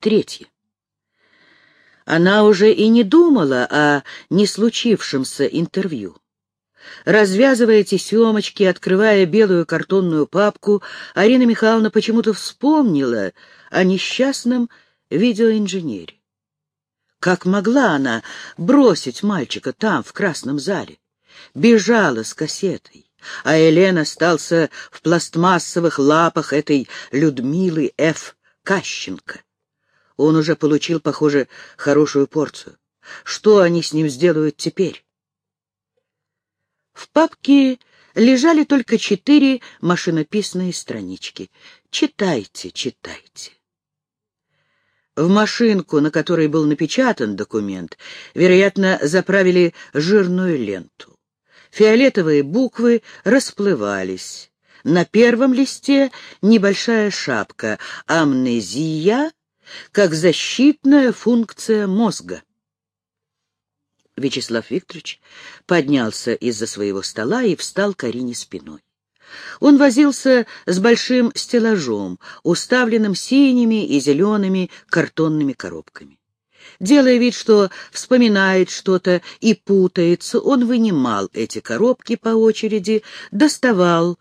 Третье. Она уже и не думала о не случившемся интервью. Развязывая тесемочки, открывая белую картонную папку, Арина Михайловна почему-то вспомнила о несчастном видеоинженере. Как могла она бросить мальчика там, в красном зале? Бежала с кассетой, а Елена остался в пластмассовых лапах этой Людмилы Ф. Кащенко. Он уже получил, похоже, хорошую порцию. Что они с ним сделают теперь? В папке лежали только четыре машинописные странички. Читайте, читайте. В машинку, на которой был напечатан документ, вероятно, заправили жирную ленту. Фиолетовые буквы расплывались. На первом листе небольшая шапка «Амнезия как защитная функция мозга». Вячеслав Викторович поднялся из-за своего стола и встал к Арине спиной. Он возился с большим стеллажом, уставленным синими и зелеными картонными коробками. Делая вид, что вспоминает что-то и путается, он вынимал эти коробки по очереди, доставал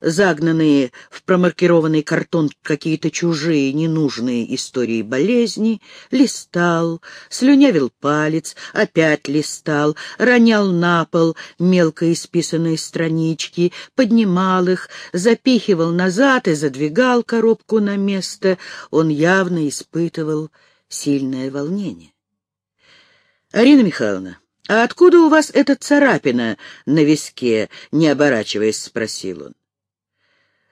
загнанные в промаркированный картон какие-то чужие ненужные истории болезни, листал, слюнявил палец, опять листал, ронял на пол мелко исписанные странички, поднимал их, запихивал назад и задвигал коробку на место. Он явно испытывал сильное волнение. «Арина Михайловна, а откуда у вас эта царапина на виске?» — не оборачиваясь, спросил он.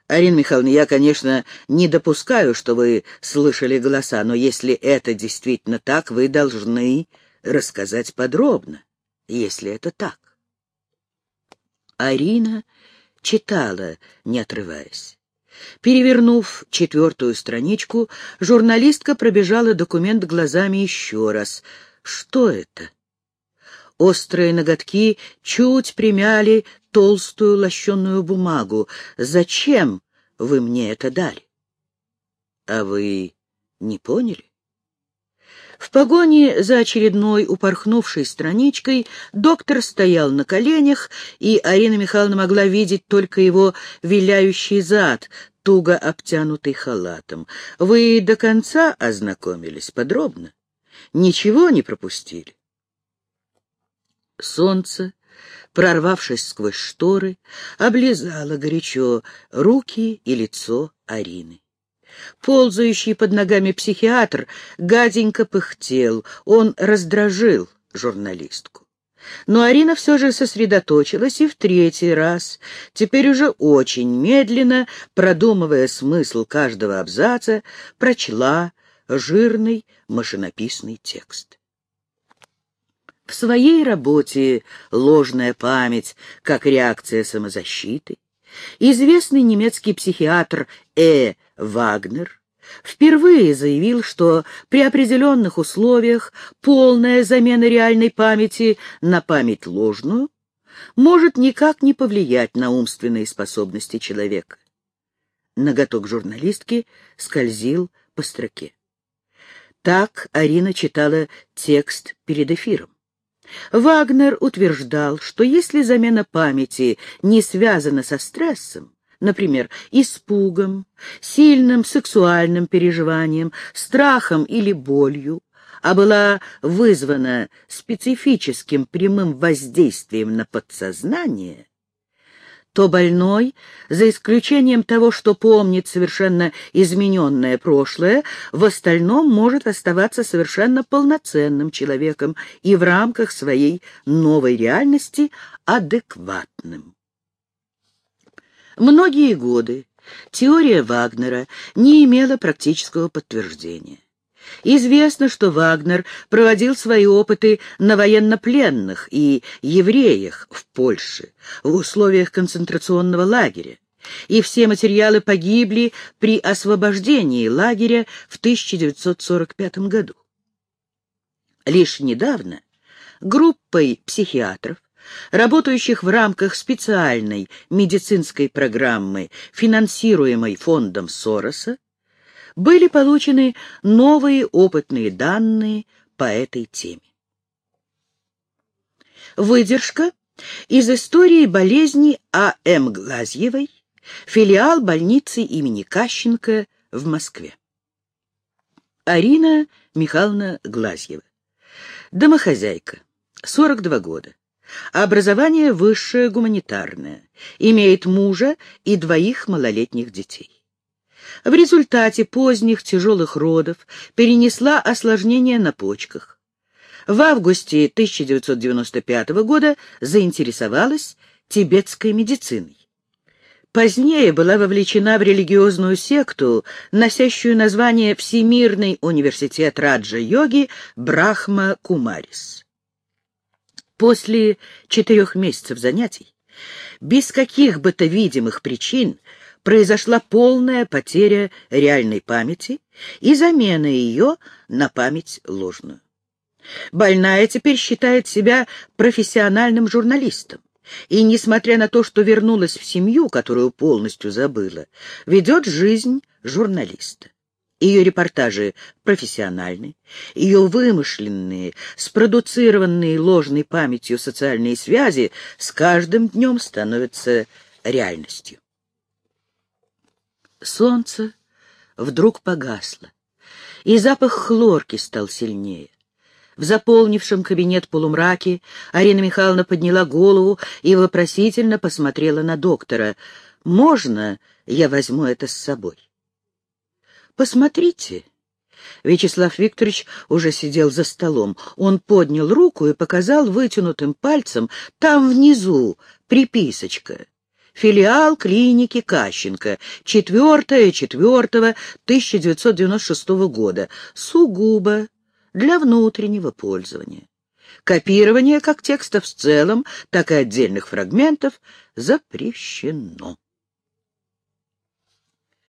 Арина Михайловна, я, конечно, не допускаю, что вы слышали голоса, но если это действительно так, вы должны рассказать подробно, если это так. Арина читала, не отрываясь. Перевернув четвертую страничку, журналистка пробежала документ глазами еще раз. Что это? Острые ноготки чуть примяли толстую лощеную бумагу. «Зачем вы мне это дали?» «А вы не поняли?» В погоне за очередной упорхнувшей страничкой доктор стоял на коленях, и Арина Михайловна могла видеть только его виляющий зад, туго обтянутый халатом. «Вы до конца ознакомились подробно? Ничего не пропустили?» Солнце прорвавшись сквозь шторы, облизала горячо руки и лицо Арины. Ползающий под ногами психиатр гаденько пыхтел, он раздражил журналистку. Но Арина все же сосредоточилась и в третий раз, теперь уже очень медленно, продумывая смысл каждого абзаца, прочла жирный машинописный текст. В своей работе «Ложная память как реакция самозащиты» известный немецкий психиатр Э. Вагнер впервые заявил, что при определенных условиях полная замена реальной памяти на память ложную может никак не повлиять на умственные способности человека. Ноготок журналистки скользил по строке. Так Арина читала текст перед эфиром. Вагнер утверждал, что если замена памяти не связана со стрессом, например, испугом, сильным сексуальным переживанием, страхом или болью, а была вызвана специфическим прямым воздействием на подсознание, то больной, за исключением того, что помнит совершенно измененное прошлое, в остальном может оставаться совершенно полноценным человеком и в рамках своей новой реальности адекватным. Многие годы теория Вагнера не имела практического подтверждения. Известно, что Вагнер проводил свои опыты на военнопленных и евреях в Польше в условиях концентрационного лагеря, и все материалы погибли при освобождении лагеря в 1945 году. Лишь недавно группой психиатров, работающих в рамках специальной медицинской программы, финансируемой фондом Сороса, были получены новые опытные данные по этой теме. Выдержка из истории болезни А.М. Глазьевой, филиал больницы имени Кащенко в Москве. Арина Михайловна Глазьева. Домохозяйка, 42 года. Образование высшее гуманитарное. Имеет мужа и двоих малолетних детей. В результате поздних тяжелых родов перенесла осложнения на почках. В августе 1995 года заинтересовалась тибетской медициной. Позднее была вовлечена в религиозную секту, носящую название Всемирный университет Раджа-йоги Брахма Кумарис. После четырех месяцев занятий, без каких бы то видимых причин, произошла полная потеря реальной памяти и замена ее на память ложную. Больная теперь считает себя профессиональным журналистом и, несмотря на то, что вернулась в семью, которую полностью забыла, ведет жизнь журналиста. Ее репортажи профессиональны, ее вымышленные, спродуцированные ложной памятью социальные связи с каждым днем становятся реальностью. Солнце вдруг погасло, и запах хлорки стал сильнее. В заполнившем кабинет полумраке Арина Михайловна подняла голову и вопросительно посмотрела на доктора. «Можно я возьму это с собой?» «Посмотрите». Вячеслав Викторович уже сидел за столом. Он поднял руку и показал вытянутым пальцем. Там внизу приписочка. Филиал клиники Кащенко. 4-4-1996 года. Сугубо для внутреннего пользования. Копирование как текстов в целом, так и отдельных фрагментов запрещено.